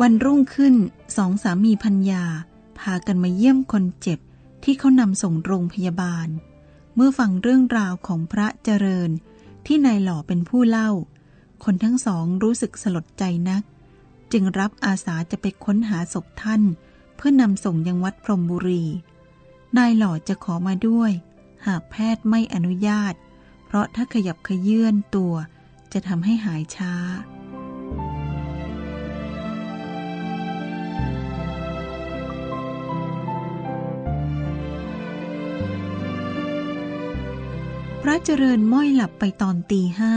วันรุ่งขึ้นสองสามีพัญญา พากันมาเยี่ยมคนเจ็บที่เขานำส่งโรงพยาบาล เมื่อฟังเรื่องราวของพระเจริญที่นายหล่อเป็นผู้เล่า คนทั้งสองรู้สึกสลดใจนัก จึงรับอาสาจะไปค้นหาศพท่าน เพื่อนำส่งยังวัดพรมบุรี นายหล่อจะขอมาด้วย หากแพทย์ไม่อนุญาต เพราะถ้าขยับขยื่นตัวจะทำให้หายช้า พระเจริญม้อยหลับไปตอนตีห้า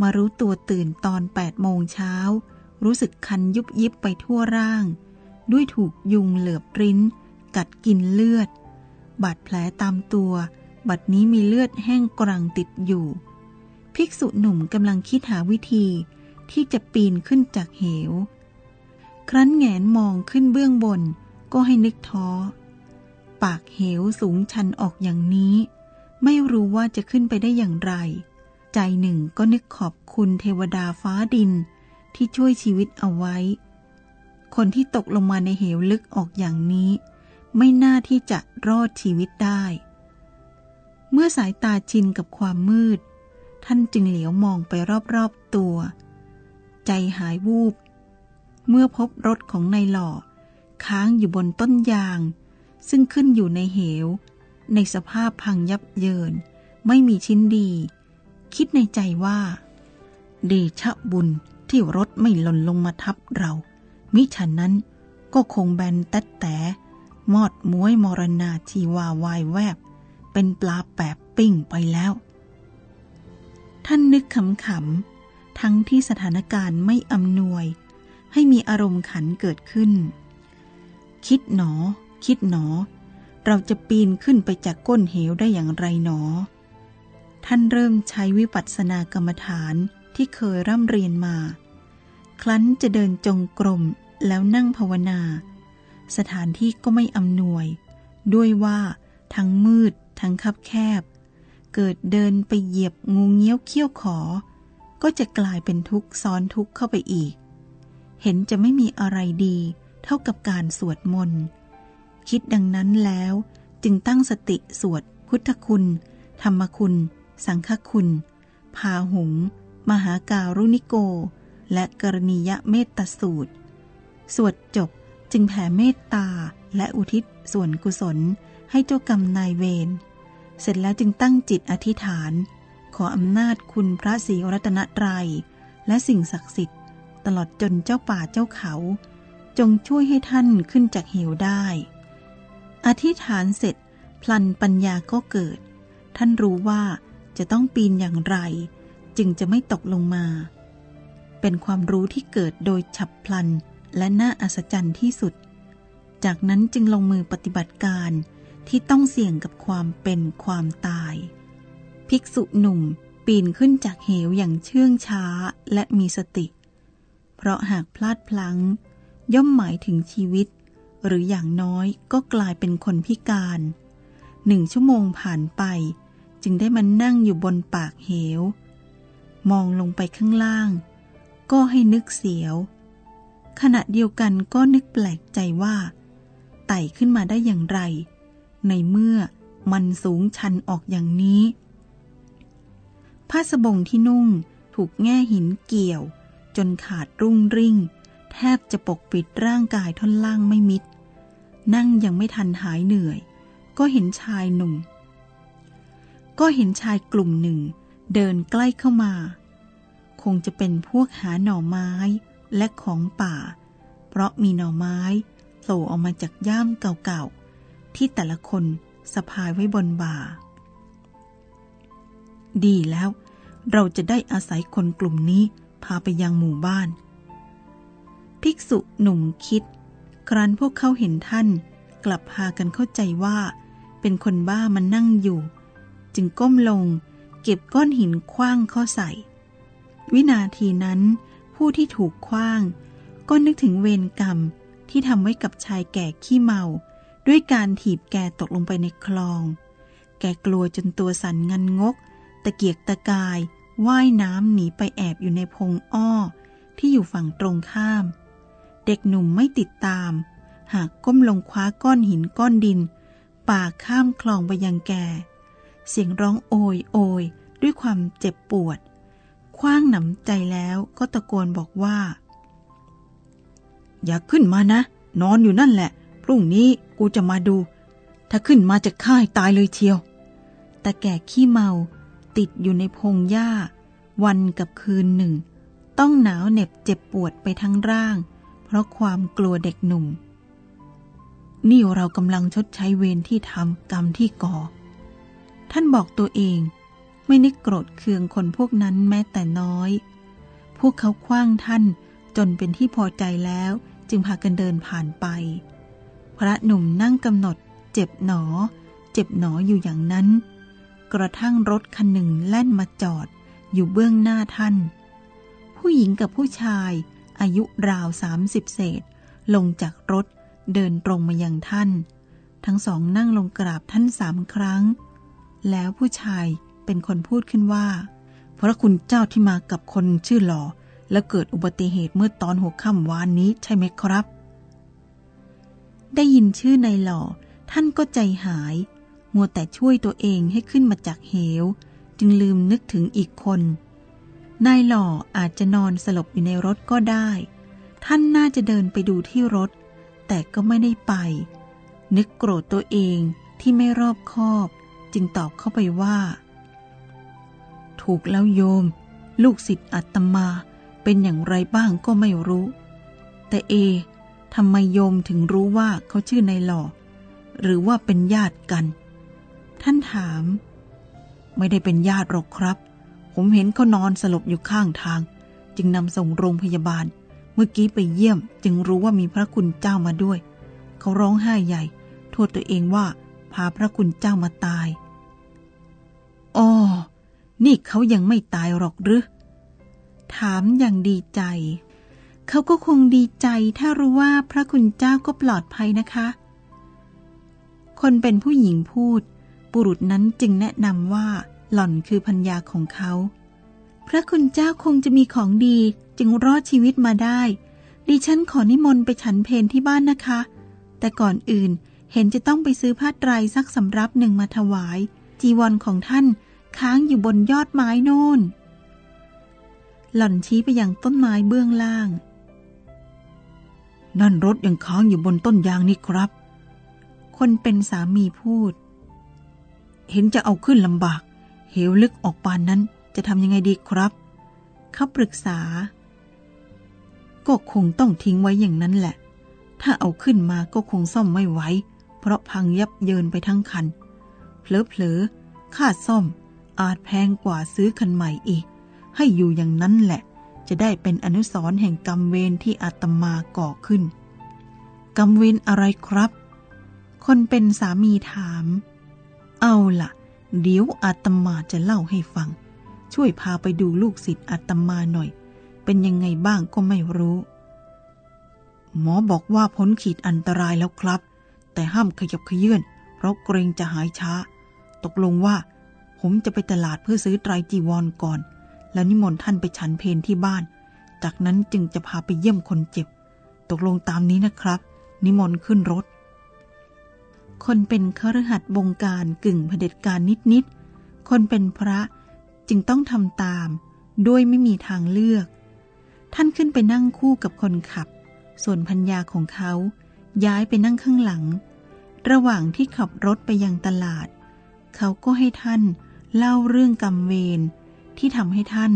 มารู้ตัวตื่นตอนแปดโมงเช้า รู้สึกคันยุบยิบไปทั่วร่าง ด้วยถูกยุงเหลือบริ้น กัดกินเลือด บาดแผลตามตัว บัดนี้มีเลือดแห้งกรังติดอยู่ ภิกษุหนุ่มกำลังคิดหาวิธีที่จะปีนขึ้นจากเหว ครั้นแงนมองขึ้นเบื้องบนก็ให้นึกท้อ ปากเหวสูงชันออกอย่างนี้ ไม่รู้ว่าจะขึ้นไปได้อย่างไร ใจหนึ่งก็นึกขอบคุณเทวดาฟ้าดินที่ช่วยชีวิตเอาไว้ คนที่ตกลงมาในเหวลึกออกอย่างนี้ ไม่น่าที่จะรอดชีวิตได้ เมื่อสายตาชินกับความมืด ท่านจึงเหลียวมองไปรอบๆตัว ใจหายวูบ เมื่อพบรถของนายหล่อ ค้างอยู่บนต้นยาง ซึ่งขึ้นอยู่ในเหว ในสภาพพังยับเยิน ไม่มีชิ้นดี คิดในใจว่า เดชะบุญที่รถไม่หล่นลงมาทับเรา มิฉะนั้นก็คงแบนแต๊ดแต่มอดม้วยมรณาชีวาวายแวบ เป็นปลาแปบปิ้งไปแล้ว ท่านนึกขำๆ ทั้งที่สถานการณ์ไม่อำนวย ให้มีอารมณ์ขันเกิดขึ้น คิดหนอ คิดหนอ เราจะปีนขึ้นไปจากก้นเหวได้อย่างไรหนอ ท่านเริ่มใช้วิปัสสนากรรมฐานที่เคยร่ำเรียนมาครั้นจะเดินจงกรมแล้วนั่งภาวนา สถานที่ก็ไม่อำนวย ด้วยว่าทั้งมืดทั้งคับแคบ เกิดเดินไปเหยียบงูเงี้ยวเขี้ยวขอ ก็จะกลายเป็นทุกข์ซ้อนทุกข์เข้าไปอีก เห็นจะไม่มีอะไรดีเท่ากับการสวดมนต์ คิดดังนั้นแล้ว จึงตั้งสติสวด พุทธคุณ ธรรมคุณ สังฆคุณ พาหุง มหาการุณิโก และกรณียเมตตสูตร สวดจบจึงแผ่เมตตาและอุทิศส่วนกุศลให้เจ้ากรรมนายเวร เสร็จแล้วจึงตั้งจิตอธิษฐาน ขออำนาจคุณพระศรีรัตนตรัย และสิ่งศักดิ์สิทธิ์ ตลอดจนเจ้าป่าเจ้าเขา จงช่วยให้ท่านขึ้นจากเหวได้ อธิษฐานเสร็จ พลันปัญญาก็เกิด ท่านรู้ว่าจะต้องปีนอย่างไร จึงจะไม่ตกลงมา เป็นความรู้ที่เกิดโดยฉับพลันและน่าอัศจรรย์ที่สุด จากนั้นจึงลงมือปฏิบัติการที่ต้องเสี่ยงกับความเป็นความตาย ภิกษุหนุ่มปีนขึ้นจากเหวอย่างเชื่องช้าและมีสติ เพราะหากพลาดพลั้ง ย่อมหมายถึงชีวิต หรืออย่างน้อยก็กลายเป็นคนพิการ หนึ่งชั่วโมงผ่านไป จึงได้มานั่งอยู่บนปากเหว มองลงไปข้างล่าง ก็ให้นึกเสียว ขณะเดียวกันก็นึกแปลกใจว่า ไต่ขึ้นมาได้อย่างไร ในเมื่อมันสูงชันออกอย่างนี้ ผ้าสบงที่นุ่งถูกแง่หินเกี่ยว จนขาดรุ่งริ่ง แทบจะปกปิดร่างกายท่อนล่างไม่มิด นั่งยังไม่ทันหายเหนื่อย ก็เห็นชายหนุ่ม ก็เห็นชายกลุ่มหนึ่ง เดินใกล้เข้ามา คงจะเป็นพวกหาหน่อไม้และของป่า เพราะมีหน่อไม้โผล่ออกมาจากย่ามเก่าๆ ที่แต่ละคนสะพายไว้บนบ่า ดีแล้ว เราจะได้อาศัยคนกลุ่มนี้พาไปยังหมู่บ้าน ภิกษุหนุ่มคิด ครั้นพวกเขาเห็นท่าน กลับพากันเข้าใจว่า เป็นคนบ้ามันนั่งอยู่ จึงก้มลง เก็บก้อนหินคว้างเข้าใส่ วินาทีนั้น ผู้ที่ถูกคว้าง ก็นึกถึงเวรกรรมที่ทำไว้กับชายแก่ขี้เมา ด้วยการถีบแกตกลงไปในคลอง แกกลัวจนตัวสั่นงันงก ตะเกียกตะกายว่ายน้ำหนีไปแอบอยู่ในพงอ้อ ที่อยู่ฝั่งตรงข้าม เด็กหนุ่มไม่ติดตาม หากก้มลงคว้าก้อนหินก้อนดิน ป่าข้ามคลองไปยังแก เสียงร้องโอยโอยด้วยความเจ็บปวด คว้างหนำใจแล้วก็ตะโกนบอกว่า อย่าขึ้นมานะ นอนอยู่นั่นแหละ พรุ่งนี้กูจะมาดู ถ้าขึ้นมาจะฆ่าให้ตายเลยเชียว แต่แก่ขี้เมาติดอยู่ในพงหญ้า วันกับคืนหนึ่ง ต้องหนาวเหน็บเจ็บปวดไปทั้งร่าง ราะความกลัวเด็กหนุ่ม นี่เรากำลังชดใช้เวรที่ทำกรรมที่ก่อ ท่านบอกตัวเองไม่นึกโกรธเคืองคนพวกนั้นแม้แต่น้อย พวกเขาคว้างท่านจนเป็นที่พอใจแล้วจึงพากันเดินผ่านไป พระหนุ่มนั่งกำหนด เจ็บหนอ เจ็บหนออยู่อย่างนั้น กระทั่งรถคันหนึ่งแล่นมาจอดอยู่เบื้องหน้าท่าน ผู้หญิงกับผู้ชาย อายุราวสามสิบเศษ ลงจากรถเดินตรงมายังท่าน ทั้งสองนั่งลงกราบท่านสามครั้ง แล้วผู้ชายเป็นคนพูดขึ้นว่า พระคุณเจ้าที่มากับคนชื่อหล่อ และเกิดอุบัติเหตุเมื่อตอนหัวค่ำวานนี้ใช่ไหมครับ ได้ยินชื่อในหล่อ ท่านก็ใจหาย มัวแต่ช่วยตัวเองให้ขึ้นมาจากเหว จึงลืมนึกถึงอีกคน นายหล่ออาจจะนอนสลบอยู่ในรถก็ได้ ท่านน่าจะเดินไปดูที่รถ แต่ก็ไม่ได้ไป นึกโกรธตัวเองที่ไม่รอบคอบ จึงตอบเข้าไปว่า ถูกแล้วโยม ลูกศิษย์อัตมาเป็นอย่างไรบ้างก็ไม่รู้ แต่เอทำไมโยมถึงรู้ว่าเขาชื่อนายหล่อ หรือว่าเป็นญาติกัน ท่านถาม ไม่ได้เป็นญาติหรอกครับ ผมเห็นเขานอนสลบอยู่ข้างทาง จึงนำส่งโรงพยาบาล เมื่อกี้ไปเยี่ยม จึงรู้ว่ามีพระคุณเจ้ามาด้วย เขาร้องไห้ใหญ่ โทษตัวเองว่าพาพระคุณเจ้ามาตายอ๋อนี่เขายังไม่ตายหรอกหรือถามอย่างดีใจ เขาก็คงดีใจถ้ารู้ว่าพระคุณเจ้าก็ปลอดภัยนะคะ คนเป็นผู้หญิงพูด บุรุษนั้นจึงแนะนำว่า หล่อนคือพัญญาของเขา พระคุณเจ้าคงจะมีของดีจึงรอดชีวิตมาได้ ดิฉันขอนิมนต์ไปฉันเพนที่บ้านนะคะ แต่ก่อนอื่นเห็นจะต้องไปซื้อผ้าไตรสักสำรับหนึ่งมาถวาย จีวรของท่านค้างอยู่บนยอดไม้โน่น หล่อนชี้ไปยังต้นไม้เบื้องล่าง นั่นรถยังค้างอยู่บนต้นยางนี่ครับ คนเป็นสามีพูด เห็นจะเอาขึ้นลำบาก เหวลึกออกปานนั้นจะทำยังไงดีครับเขาปรึกษา ก็คงต้องทิ้งไว้อย่างนั้นแหละ ถ้าเอาขึ้นมาก็คงซ่อมไม่ไหว เพราะพังยับเยินไปทั้งคัน เผลอๆ ค่าซ่อมอาจแพงกว่าซื้อคันใหม่อีก ให้อยู่อย่างนั้นแหละ จะได้เป็นอนุสรณ์แห่งกรรมเวรที่อาตมาก่อขึ้น กรรมเวรอะไรครับ คนเป็นสามีถาม เอาละ่ะ เดี๋ยวอาตมาจะเล่าให้ฟัง ช่วยพาไปดูลูกศิษย์อาตมาหน่อย เป็นยังไงบ้างก็ไม่รู้ หมอบอกว่าพ้นขีดอันตรายแล้วครับ แต่ห้ามขยับขยื่นเพราะเกรงจะหายช้า ตกลงว่า ผมจะไปตลาดเพื่อซื้อไตรจีวรก่อน แล้วนิมนต์ท่านไปฉันเพนที่บ้าน จากนั้นจึงจะพาไปเยี่ยมคนเจ็บ ตกลงตามนี้นะครับ นิมนต์ขึ้นรถ คนเป็นครหัสบงการกึ่งเผด็จการนิดๆ คนเป็นพระจึงต้องทำตาม ด้วยไม่มีทางเลือก ท่านขึ้นไปนั่งคู่กับคนขับ ส่วนพัญญาของเขาย้ายไปนั่งข้างหลัง ระหว่างที่ขับรถไปยังตลาด เขาก็ให้ท่านเล่าเรื่องกรรมเวรที่ทำให้ท่าน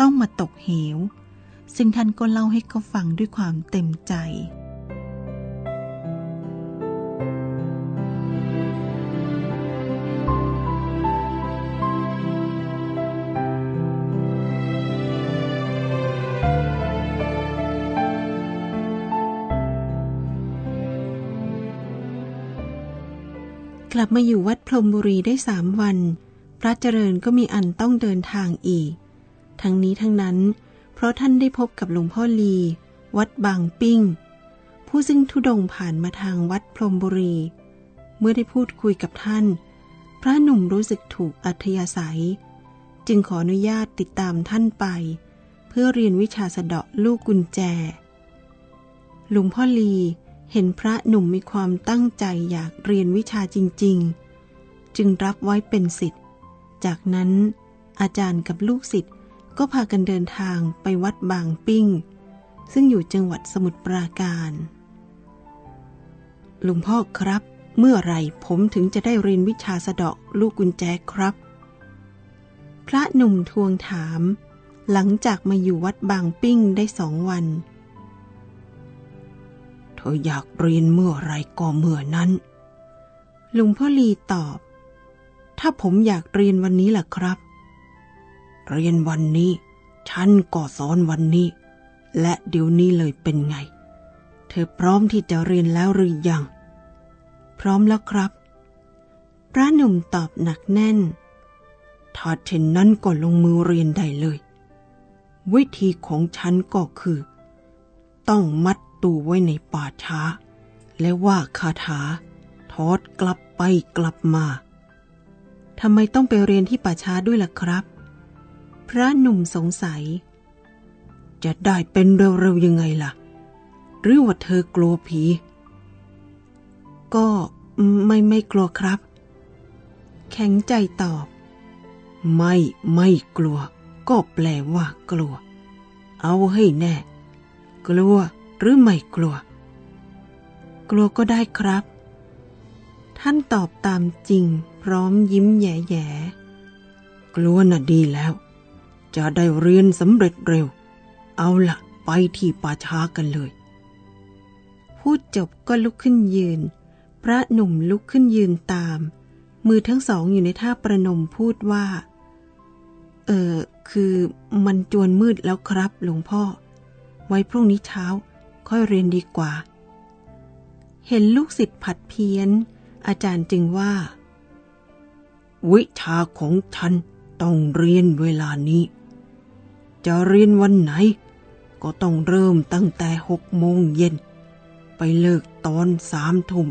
ต้องมาตกเหว ซึ่งท่านก็เล่าให้เขาฟังด้วยความเต็มใจ ลับมาอยู่วัดพรมบุรีได้สามวัน พระเจริญก็มีอันต้องเดินทางอีก ทั้งนี้ทั้งนั้น เพราะท่านได้พบกับหลวงพ่อลี วัดบางปิ้ง ผู้ซึ่งทุดงผ่านมาทางวัดพรมบุรี เมื่อได้พูดคุยกับท่าน พระหนุ่มรู้สึกถูกอัธยาศัย จึงขออนุญาตติดตามท่านไป เพื่อเรียนวิชาสะเดาะลูกกุญแจหลวงพ่อลี เห็นพระหนุ่มมีความตั้งใจอยากเรียนวิชาจริง ๆ จึงรับไว้เป็นสิทธิ์ จากนั้นอาจารย์กับลูกศิษย์ก็พากันเดินทางไปวัดบางปิ้ง ซึ่งอยู่จังหวัดสมุทรปราการหลวงพ่อครับ เมื่อไรผมถึงจะได้เรียนวิชาสะเดาะลูกกุญแจครับ พระหนุ่มทวงถาม หลังจากมาอยู่วัดบางปิ้งได้สองวัน ออยากเรียนเมื่อไรก็เมื่อนั้น ลุงพ่อลีตอบ ถ้าผมอยากเรียนวันนี้ล่ะครับ เรียนวันนี้ ฉันก็สอนวันนี้ และเดี๋ยวนี้เลยเป็นไง เธอพร้อมที่จะเรียนแล้วหรือยัง พร้อมแล้วครับพระหนุ่มตอบหนักแน่นถ้าเช่นนั้นก็ลงมือเรียนได้เลย วิธีของฉันก็คือ ต้องมัด ตูไว้ในป่าช้า และว่าคาถา ทอดกลับไปกลับมาทำไมต้องไปเรียนที่ป่าช้าด้วยล่ะครับ พระหนุ่มสงสัย จะได้เป็นเร็วๆยังไงล่ะ หรือว่าเธอกลัวผี ก็ไม่ไม่กลัวครับ แข็งใจตอบ ไม่ไม่กลัว ก็แปลว่ากลัว เอาให้แน่ กลัว หรือไม่กลัว กลัวก็ได้ครับ ท่านตอบตามจริง พร้อมยิ้มแย่ๆกลัวน่ะดีแล้ว จะได้เรียนสำเร็จเร็ว เอาละไปที่ป่าช้ากันเลย พูดจบก็ลุกขึ้นยืน พระหนุ่มลุกขึ้นยืนตาม มือทั้งสองอยู่ในท่าประนมพูดว่า เออคือมันจวนมืดแล้วครับหลวงพ่อ ไว้พรุ่งนี้เช้า ค่อยเรียนดีกว่า เห็นลูกศิษย์ผัดเพี้ยน อาจารย์จึงว่า วิชาของฉันต้องเรียนเวลานี้ จะเรียนวันไหน ก็ต้องเริ่มตั้งแต่หกโมงเย็น ไปเลิกตอนสามทุ่ม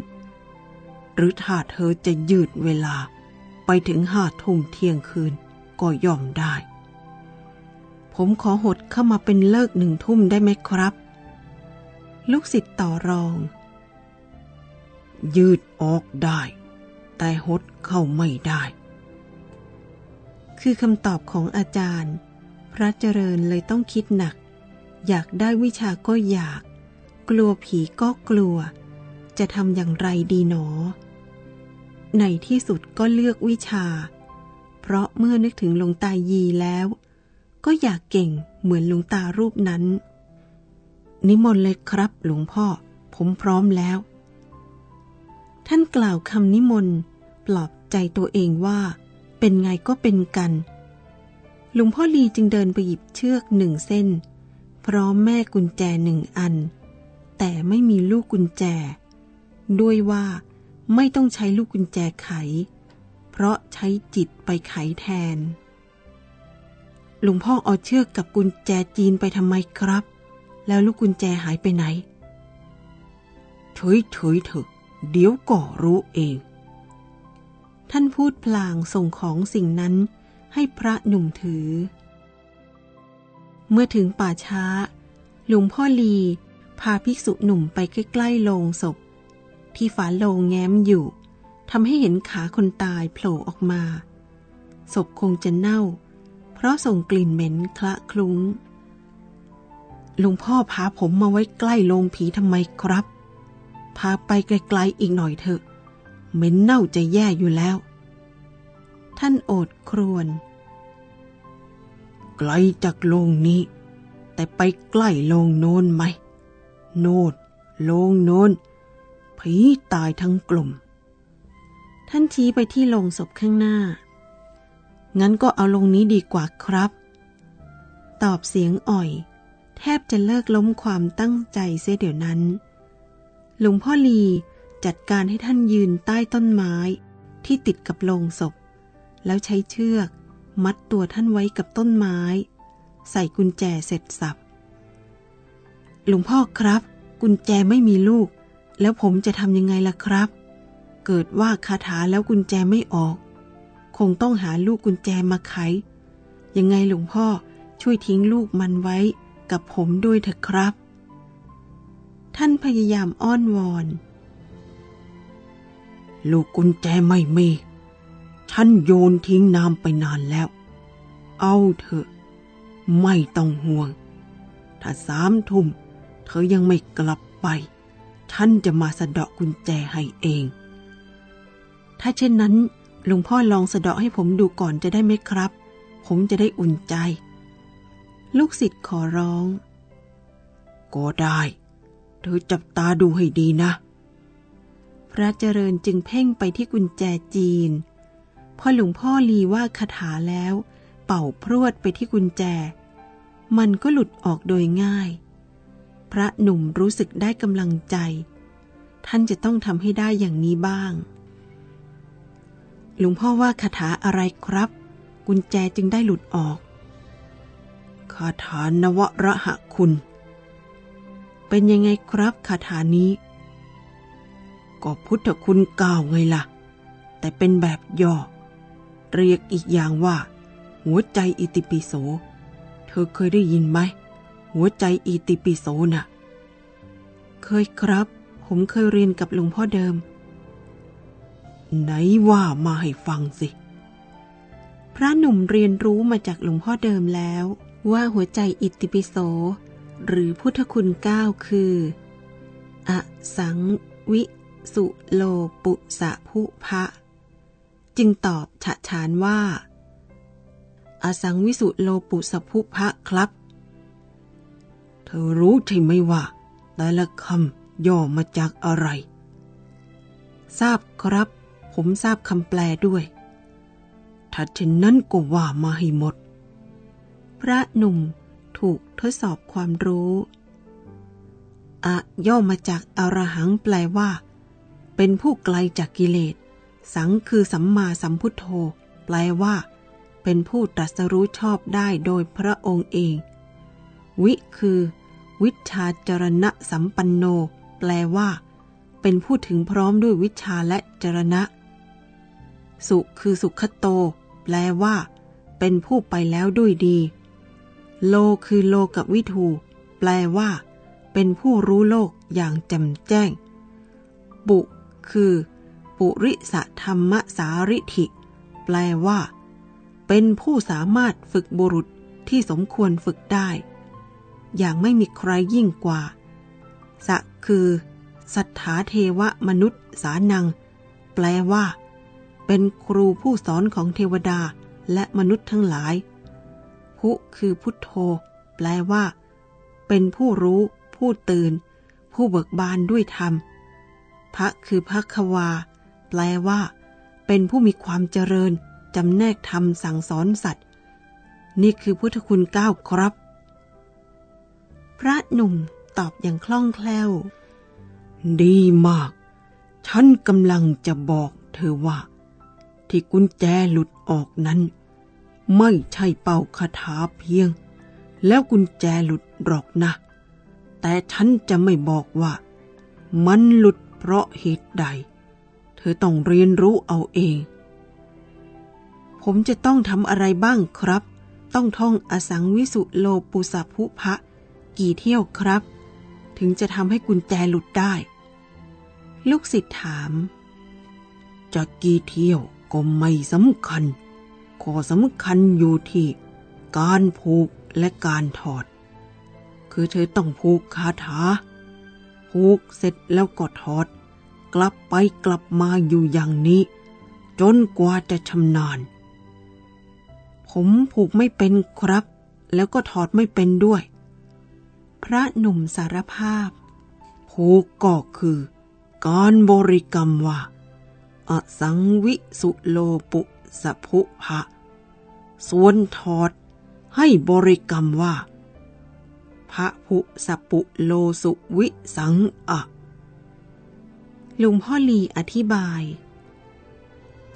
หรือถ้าเธอจะยืดเวลาไปถึงห้าทุ่มเที่ยงคืนก็ย่อมได้ ผมขอหดเข้ามาเป็นเลิกหนึ่งทุ่มได้ไหมครับ ลูกศิษย์ต่อรอง ยืดออกได้ แต่หดเข้าไม่ได้ คือคำตอบของอาจารย์ พระเจริญเลยต้องคิดหนัก อยากได้วิชาก็อยาก กลัวผีก็กลัว จะทำอย่างไรดีหนอ ในที่สุดก็เลือกวิชา เพราะเมื่อนึกถึงหลวงตายีแล้ว ก็อยากเก่งเหมือนหลวงตารูปนั้น นิมนต์เลยครับ หลวงพ่อ ผมพร้อมแล้ว ท่านกล่าวคำนิมนต์ปลอบใจตัวเองว่า เป็นไงก็เป็นกัน หลวงพ่อลีจึงเดินไปหยิบเชือกหนึ่งเส้น พร้อมแม่กุญแจหนึ่งอัน แต่ไม่มีลูกกุญแจ ด้วยว่าไม่ต้องใช้ลูกกุญแจไข เพราะใช้จิตไปไขแทน หลวงพ่อเอาเชือกกับกุญแจจีนไปทำไมครับ แล้วลูกกุญแจหายไปไหนเฉยๆเถอะเดี๋ยวก็รู้เอง ท่านพูดพลางส่งของสิ่งนั้นให้พระหนุ่มถือ เมื่อถึงป่าช้า หลวงพ่อลี พาภิกษุหนุ่มไปใกล้ๆโลงศพ ที่ฝาโลงแง้มอยู่ทำให้เห็นขาคนตายโผล่ออกมา ศพคงจะเน่า เพราะส่งกลิ่นเหม็นคละคลุ้ง ลุงพ่อพาผมมาไว้ใกล้โรงผีทำไมครับ พาไปไกลๆอีกหน่อยเถอะ เหม็นเน่าจะแย่อยู่แล้ว ท่านโอดครวน ไกลจากโรงนี้ แต่ไปใกล้โรงโน้นไหม โนดโรงโน้นผีตายทั้งกลุ่ม ท่านชี้ไปที่โรงศพข้างหน้า งั้นก็เอาลงนี้ดีกว่าครับ ตอบเสียงอ่อย แทบจะเลิกล้มความตั้งใจเสียเดี๋ยวนั้น หลวงพ่อลีจัดการให้ท่านยืนใต้ต้นไม้ที่ติดกับโลงศพ แล้วใช้เชือกมัดตัวท่านไว้กับต้นไม้ ใส่กุญแจเสร็จสับ หลวงพ่อครับ กุญแจไม่มีลูก แล้วผมจะทำยังไงล่ะครับ เกิดว่าคาถาแล้วกุญแจไม่ออก คงต้องหาลูกกุญแจมาไข ยังไงหลวงพ่อช่วยทิ้งลูกมันไว้ กับผมด้วยเถอะครับ ท่านพยายามอ้อนวอน ลูกกุญแจไม่มีฉันโยนทิ้งน้ำไปนานแล้ว เอาเถอะ ไม่ต้องห่วง ถ้าสามทุ่มเธอยังไม่กลับไป ฉันจะมาสะเดาะกุญแจให้เอง ถ้าเช่นนั้นหลวงพ่อลองสะเดาะให้ผมดูก่อนจะได้ไหมครับ ผมจะได้อุ่นใจ ลูกศิษย์ขอร้อง ก็ได้ เธอจับตาดูให้ดีนะ พระเจริญจึงเพ่งไปที่กุญแจจีน พอหลวงพ่อลีว่าคาถาแล้ว เป่าพรวดไปที่กุญแจ มันก็หลุดออกโดยง่าย พระหนุ่มรู้สึกได้กำลังใจ ท่านจะต้องทำให้ได้อย่างนี้บ้างหลวงพ่อว่าคาถาอะไรครับ กุญแจจึงได้หลุดออก คาถานวระหะคุณ เป็นยังไงครับคาถานี้ ก็พุทธคุณเก้าไงล่ะ แต่เป็นแบบย่อ เรียกอีกอย่างว่า หัวใจอิติปิโส เธอเคยได้ยินไหม หัวใจอิติปิโสน่ะ เคยครับ ผมเคยเรียนกับหลวงพ่อเดิม ไหนว่ามาให้ฟังสิพระหนุ่มเรียนรู้มาจากหลวงพ่อเดิมแล้ว ว่าหัวใจอิติปิโส หรือพุทธคุณเก้าคือ อสังวิสุโลปุสะภุพะ จึงตอบฉะฉานว่า อสังวิสุโลปุสะภุพะครับ เธอรู้ใช่ไหมว่า แต่ละคำย่อมาจากอะไร ทราบครับ ผมทราบคำแปลด้วย ถ้าเช่นนั้นก็ว่ามาให้หมด พระหนุ่มถูกทดสอบความรู้อะย่อมาจากอรหังแปลว่า เป็นผู้ไกลจากกิเลส สังคือสัมมาสัมพุทโธ แปลว่า เป็นผู้ตรัสรู้ชอบได้โดยพระองค์เอง วิคือ วิชาจรณะสัมปันโน แปลว่า เป็นผู้ถึงพร้อมด้วยวิชาและจรณะ สุคือสุขโต แปลว่า เป็นผู้ไปแล้วด้วยดี โลคือโลกับวิถูแปลว่า เป็นผู้รู้โลกอย่างแจ่มแจ้งปุคือ ปุริสธรรมสาริธิ แปลว่า เป็นผู้สามารถฝึกบุรุษที่สมควรฝึกได้ อย่างไม่มีใครยิ่งกว่า สะคือสัทธาเทวมนุษย์สานัง แปลว่า เป็นครูผู้สอนของเทวดาและมนุษย์ทั้งหลาย พุคือพุทโธ แปลว่า เป็นผู้รู้ ผู้ตื่น ผู้เบิกบานด้วยธรรมพระคือพระควา แปลว่า เป็นผู้มีความเจริญจำแนกธรรมสั่งสอนสัตว์ นี่คือพุทธคุณเก้าครับ พระหนุ่มตอบอย่างคล่องแคล่ว ดีมาก ฉันกำลังจะบอกเธอว่า ที่กุญแจหลุดออกนั้น ไม่ใช่เป่าคาถาเพียง แล้วกุญแจหลุดหรอกนะ แต่ฉันจะไม่บอกว่า มันหลุดเพราะเหตุใด เธอต้องเรียนรู้เอาเอง ผมจะต้องทำอะไรบ้างครับ ต้องท่องอสังวิสุโลปุสะภุพะ กี่เที่ยวครับ ถึงจะทำให้กุญแจหลุดได้ ลูกศิษย์ถาม จะกี่เที่ยวก็ไม่สำคัญ ข้อสำคัญอยู่ที่การผูกและการถอด คือเธอต้องผูกคาถา ผูกเสร็จแล้วก็ถอด กลับไปกลับมาอยู่อย่างนี้ จนกว่าจะชำนาญ ผมผูกไม่เป็นครับ แล้วก็ถอดไม่เป็นด้วย พระหนุ่มสารภาพ ผูกก็คือ การบริกรรมว่าอสังวิสุโลปุสะภุภะ ส่วนถอด ให้บริกรรมว่า พระภุสปุโลสุวิสังอะลุงพ่อลีอธิบาย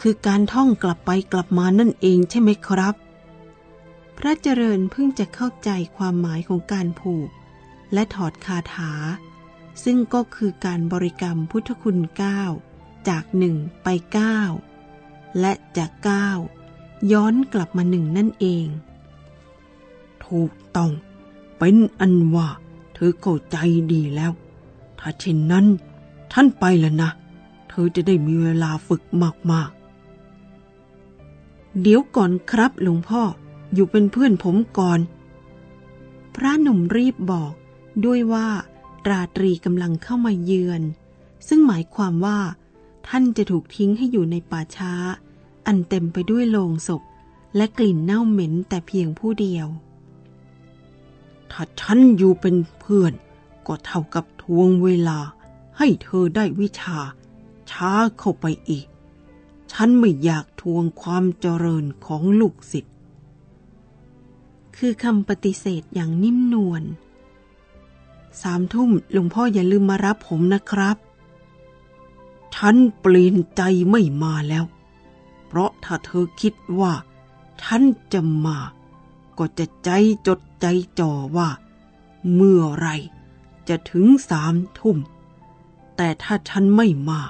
คือการท่องกลับไปกลับมานั่นเองใช่ไหมครับ พระเจริญเพิ่งจะเข้าใจความหมายของการผูก และถอดคาถา ซึ่งก็คือการบริกรรมพุทธคุณเก้าจากหนึ่งไปเก้าและจากเก้า ย้อนกลับมาหนึ่งนั่นเอง ถูกต้อง เป็นอันว่าเธอเข้าใจดีแล้ว ถ้าเช่นนั้น ท่านไปแล้วนะ เธอจะได้มีเวลาฝึกมากๆ เดี๋ยวก่อนครับหลวงพ่ออยู่เป็นเพื่อนผมก่อน พระหนุ่มรีบบอกด้วยว่าราตรีกำลังเข้ามาเยือน ซึ่งหมายความว่า ท่านจะถูกทิ้งให้อยู่ในป่าช้า อันเต็มไปด้วยโลงศพ และกลิ่นเน่าเหม็นแต่เพียงผู้เดียว ถ้าฉันอยู่เป็นเพื่อน ก็เท่ากับทวงเวลา ให้เธอได้วิชา ช้าเข้าไปอีก ฉันไม่อยากทวงความเจริญของลูกศิษย์คือคำปฏิเสธอย่างนิ่มนวลสามทุ่มหลวงพ่ออย่าลืมมารับผมนะครับ ฉันเปลี่ยนใจไม่มาแล้ว เพราะถ้าเธอคิดว่าฉันจะมา ก็จะใจจดใจจ่อว่า เมื่อไรจะถึงสามทุ่ม แต่ถ้าฉันไม่มา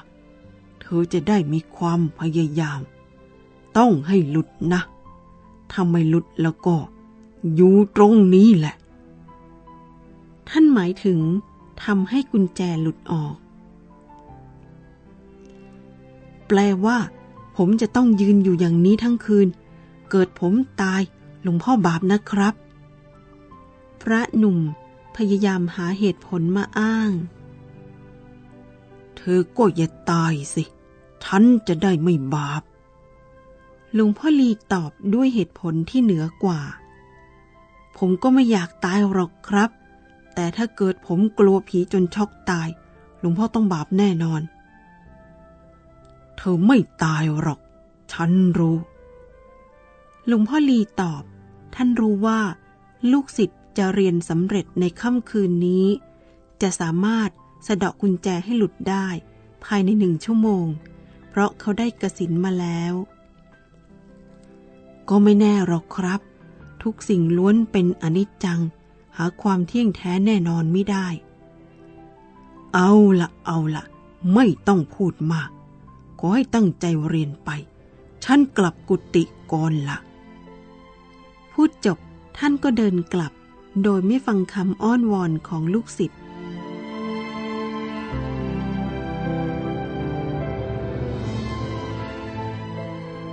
เธอจะได้มีความพยายาม ต้องให้หลุดนะ ถ้าไม่หลุดแล้วก็ อยู่ตรงนี้แหละ ท่านหมายถึงทำให้กุญแจหลุดออก แปลว่า ผมจะต้องยืนอยู่อย่างนี้ทั้งคืน เกิดผมตายหลวงพ่อบาปนะครับ พระหนุ่มพยายามหาเหตุผลมาอ้าง เธอก็อย่าตายสิฉันจะได้ไม่บาปหลวงพ่อลีตอบด้วยเหตุผลที่เหนือกว่า ผมก็ไม่อยากตายหรอกครับ แต่ถ้าเกิดผมกลัวผีจนช็อกตาย หลวงพ่อต้องบาปแน่นอน เธอไม่ตายหรอก ฉันรู้ หลวงพ่อลีตอบ ท่านรู้ว่า ลูกศิษย์จะเรียนสำเร็จในค่ำคืนนี้ จะสามารถสะดอกกุญแจให้หลุดได้ ภายในหนึ่งชั่วโมง เพราะเขาได้กระสินมาแล้ว ก็ไม่แน่หรอกครับ ทุกสิ่งล้วนเป็นอนิจจัง หาความเที่ยงแท้แน่นอนไม่ได้ เอาละเอาละไม่ต้องพูดมาก ขอให้ตั้งใจเรียนไป ฉันกลับกุฏิก่อนละพูดจบท่านก็เดินกลับ โดยไม่ฟังคำอ้อนวอนของลูกศิษย์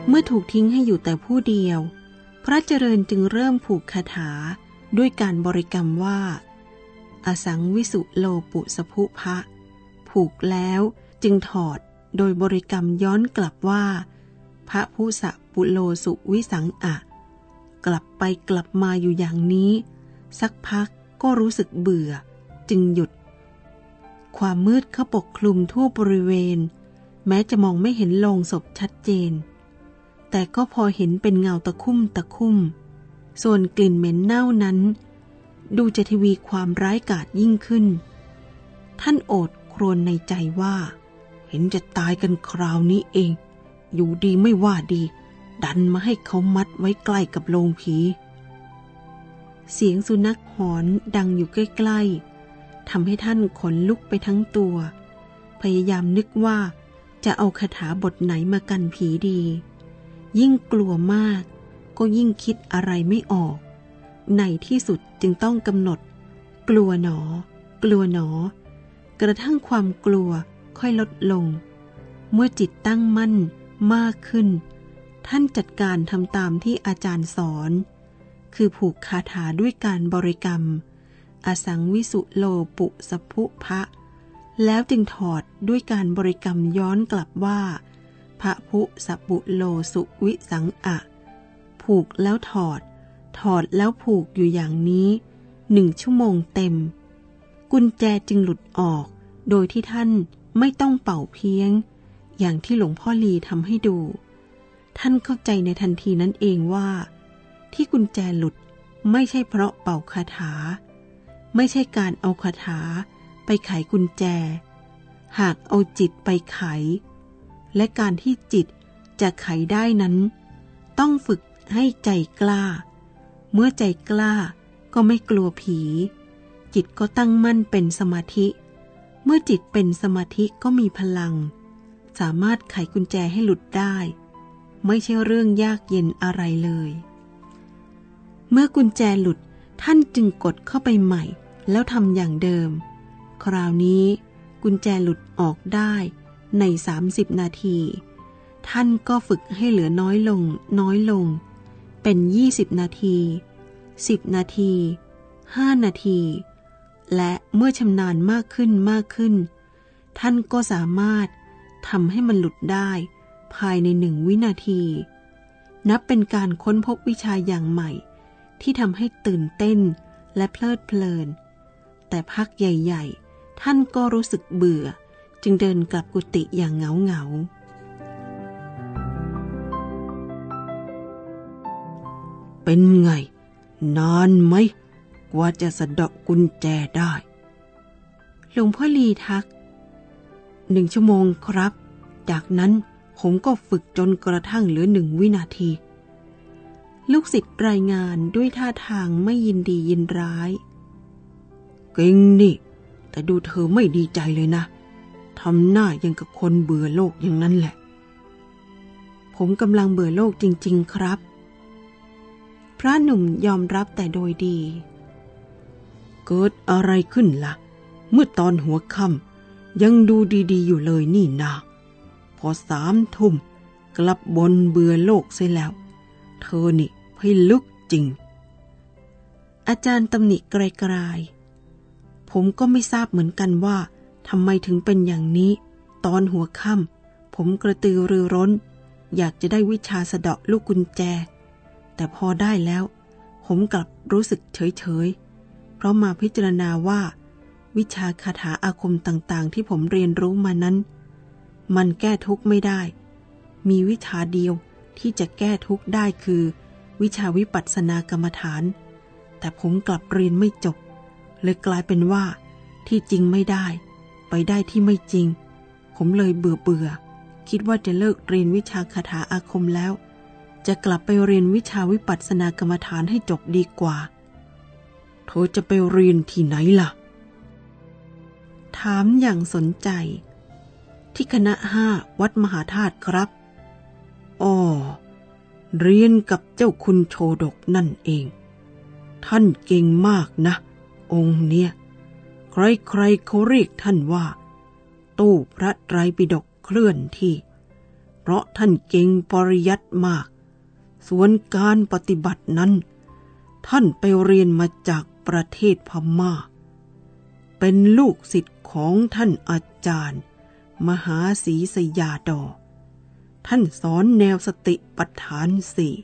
เมื่อถูกทิ้งให้อยู่แต่ผู้เดียว พระเจริญจึงเริ่มผูกคาถาด้วยการบริกรรมว่า อสังวิสุโลปุสภุพะ ผูกแล้วจึงถอด โดยบริกรรมย้อนกลับว่า พระผู้สะปุโลสุวิสังอะ กลับไปกลับมาอยู่อย่างนี้ สักพักก็รู้สึกเบื่อ จึงหยุด ความมืดเข้าปกคลุมทั่วบริเวณ แม้จะมองไม่เห็นโลงศพชัดเจน แต่ก็พอเห็นเป็นเงาตะคุ่มตะคุ่ม ส่วนกลิ่นเหม็นเน่านั้น ดูจะทวีความร้ายกาจยิ่งขึ้น ท่านโอดครวญในใจว่า เห็นจะตายกันคราวนี้เอง อยู่ดีไม่ว่าดี ดันมาให้เขามัดไว้ใกล้กับโรงผี เสียงสุนัขหอนดังอยู่ใกล้ๆทำให้ท่านขนลุกไปทั้งตัว พยายามนึกว่าจะเอาคาถาบทไหนมากันผีดี ยิ่งกลัวมากก็ยิ่งคิดอะไรไม่ออก ในที่สุดจึงต้องกำหนด กลัวหนอ กลัวหนอ กระทั่งความกลัว อยลดลง เมื่อจิตตั้งมั่นมากขึ้น ท่านจัดการทำตามที่อาจารย์สอน คือผูกคาถาด้วยการบริกรรม อสังวิสุโลปุสภุพะ แล้วจึงถอดด้วยการบริกรรมย้อนกลับว่าพระพุสปุโลสุวิสังอะ ผูกแล้วถอด ถอดแล้วผูกอยู่อย่างนี้หนึ่งชั่วโมงเต็ม กุญแจจึงหลุดออก โดยที่ท่าน ไม่ต้องเป่าเพียง อย่างที่หลวงพ่อลีทำให้ดู ท่านเข้าใจในทันทีนั้นเองว่า ที่กุญแจหลุดไม่ใช่เพราะเป่าคาถา ไม่ใช่การเอาคาถาไปไขกุญแจ หากเอาจิตไปไข และการที่จิตจะไขได้นั้น ต้องฝึกให้ใจกล้า เมื่อใจกล้าก็ไม่กลัวผี จิตก็ตั้งมั่นเป็นสมาธิ มื่อจิตเป็นสมาธิก็มีพลัง สามารถไขกุญแจให้หลุดได้ ไม่ใช่เรื่องยากเย็นอะไรเลย เมื่อกุญแจหลุดท่านจึงกดเข้าไปใหม่ แล้วทำอย่างเดิม คราวนี้กุญแจหลุดออกได้ใน 30 นาที ท่านก็ฝึกให้เหลือน้อยลง น้อยลง เป็น 20 นาที 10 นาที 5 นาที และเมื่อชำนาญมากขึ้นมากขึ้น ท่านก็สามารถทำให้มันหลุดได้ภายในหนึ่งวินาที นับเป็นการค้นพบวิชาอย่างใหม่ ที่ทำให้ตื่นเต้นและเพลิดเพลิน แต่พักใหญ่ๆ ท่านก็รู้สึกเบื่อ จึงเดินกลับกุฏิอย่างเหงาเหงาเป็นไง นานไหม กว่าจะสะดอกกุญแจได้ หลวงพ่อลีทัก หนึ่งชั่วโมงครับ จากนั้นผมก็ฝึกจนกระทั่งเหลือหนึ่งวินาที ลูกศิษย์รายงานด้วยท่าทางไม่ยินดียินร้าย เก่งนี่ แต่ดูเธอไม่ดีใจเลยนะ ทำหน้ายังกับคนเบื่อโลกอย่างนั้นแหละ ผมกำลังเบื่อโลกจริง ๆ ครับพระหนุ่มยอมรับแต่โดยดี เกิดอะไรขึ้นละ่ะ เมื่อตอนหัวค่ำยังดูดีๆ อยู่เลยนี่นาพอสามทุ่มกลับบนเบื่อโลกเสียแล้ว เธอนี่พิลึกจริง อาจารย์ตำหนิไกลๆผมก็ไม่ทราบเหมือนกันว่าทำไมถึงเป็นอย่างนี้ ตอนหัวค่ำผมกระตือรือร้น อยากจะได้วิชาสะเดาะลูกกุญแจ แต่พอได้แล้ว ผมกลับรู้สึกเฉยๆ เพราะมาพิจารณาว่า วิชาคาถาอาคมต่างๆ ที่ผมเรียนรู้มานั้น มันแก้ทุกข์ไม่ได้ มีวิชาเดียวที่จะแก้ทุกข์ได้คือ วิชาวิปัสสนากรรมฐาน แต่ผมกลับเรียนไม่จบเลยกลายเป็นว่า ที่จริงไม่ได้ ไปได้ที่ไม่จริง ผมเลยเบื่อเบื่อคิดว่าจะเลิกเรียนวิชาคาถาอาคมแล้ว จะกลับไปเรียนวิชาวิปัสสนากรรมฐานให้จบดีกว่า เธอจะไปเรียนที่ไหนล่ะ ถามอย่างสนใจ ที่คณะห้าวัดมหาธาตุครับอ๋อเรียนกับเจ้าคุณโชดกนั่นเอง ท่านเก่งมากนะ องค์เนี้ยใครๆเขาเรียกท่านว่า ตู้พระไตรปิฎกเคลื่อนที่ เพราะท่านเก่งปริยัติมาก ส่วนการปฏิบัตินั้น ท่านไปเรียนมาจาก ประเทศพมา่า เป็นลูกศิษย์ของท่านอาจารย์ มหาศรีสยาดอ ท่านสอนแนวสติปัฏฐานสี่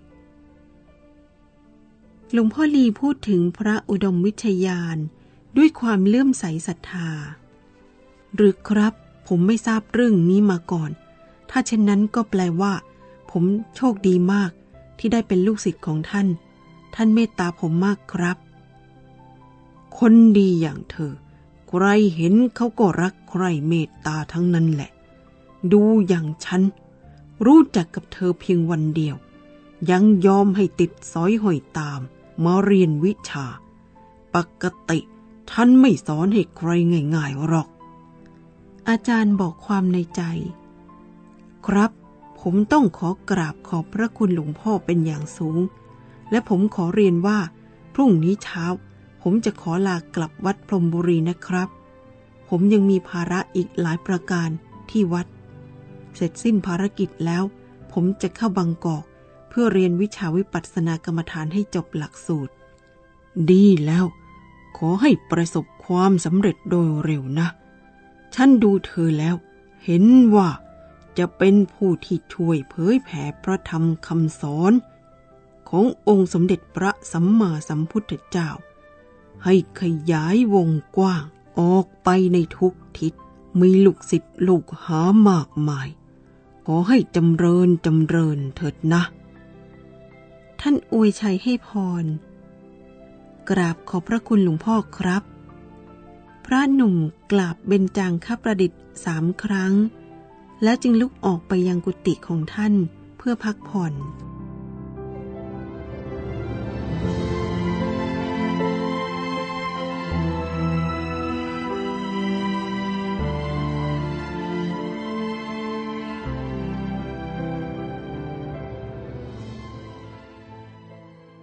หลวงพ่อลีพูดถึงพระอุดมวิชยานด้วยความเลื่อมใสศรัทธา หรือครับผมไม่ทราบเรื่องนี้มาก่อน ถ้าเช่นนั้นก็แปลว่า ผมโชคดีมากที่ได้เป็นลูกศิษย์ของท่าน ท่านเมตตาผมมากครับ คนดีอย่างเธอ ใครเห็นเขาก็รักใครเมตตาทั้งนั้นแหละ ดูอย่างฉัน รู้จักกับเธอเพียงวันเดียว ยังยอมให้ติดสอยหอยตาม มาเรียนวิชา ปกติท่านไม่สอนให้ใครง่ายๆหรอก อาจารย์บอกความในใจ ครับ ผมต้องขอกราบขอบพระคุณหลวงพ่อเป็นอย่างสูง และผมขอเรียนว่า พรุ่งนี้เช้า ผมจะขอลากลับวัดพรมบุรีนะครับ ผมยังมีภาระอีกหลายประการที่วัด เสร็จสิ้นภารกิจแล้ว ผมจะเข้าบางกอก เพื่อเรียนวิชาวิปัสสนากรรมฐานให้จบหลักสูตร ดีแล้ว ขอให้ประสบความสำเร็จโดยเร็วนะ ฉันดูเธอแล้ว เห็นว่าจะเป็นผู้ที่ช่วยเผยแผ่พระธรรมคำสอน ขององค์สมเด็จพระสัมมาสัมพุทธเจ้า ให้ขยายวงกว้าง ออกไปในทุกทิศ มีลูกศิษย์ลูกหามากมาย ขอให้จำเริญจำเริญเถิดนะ ท่านอวยชัยให้พร กราบขอบพระคุณหลวงพ่อครับ พระหนุ่มกราบเบญจางคประดิษฐ์สามครั้ง แล้วจึงลุกออกไปยังกุฏิของท่านเพื่อพักผ่อน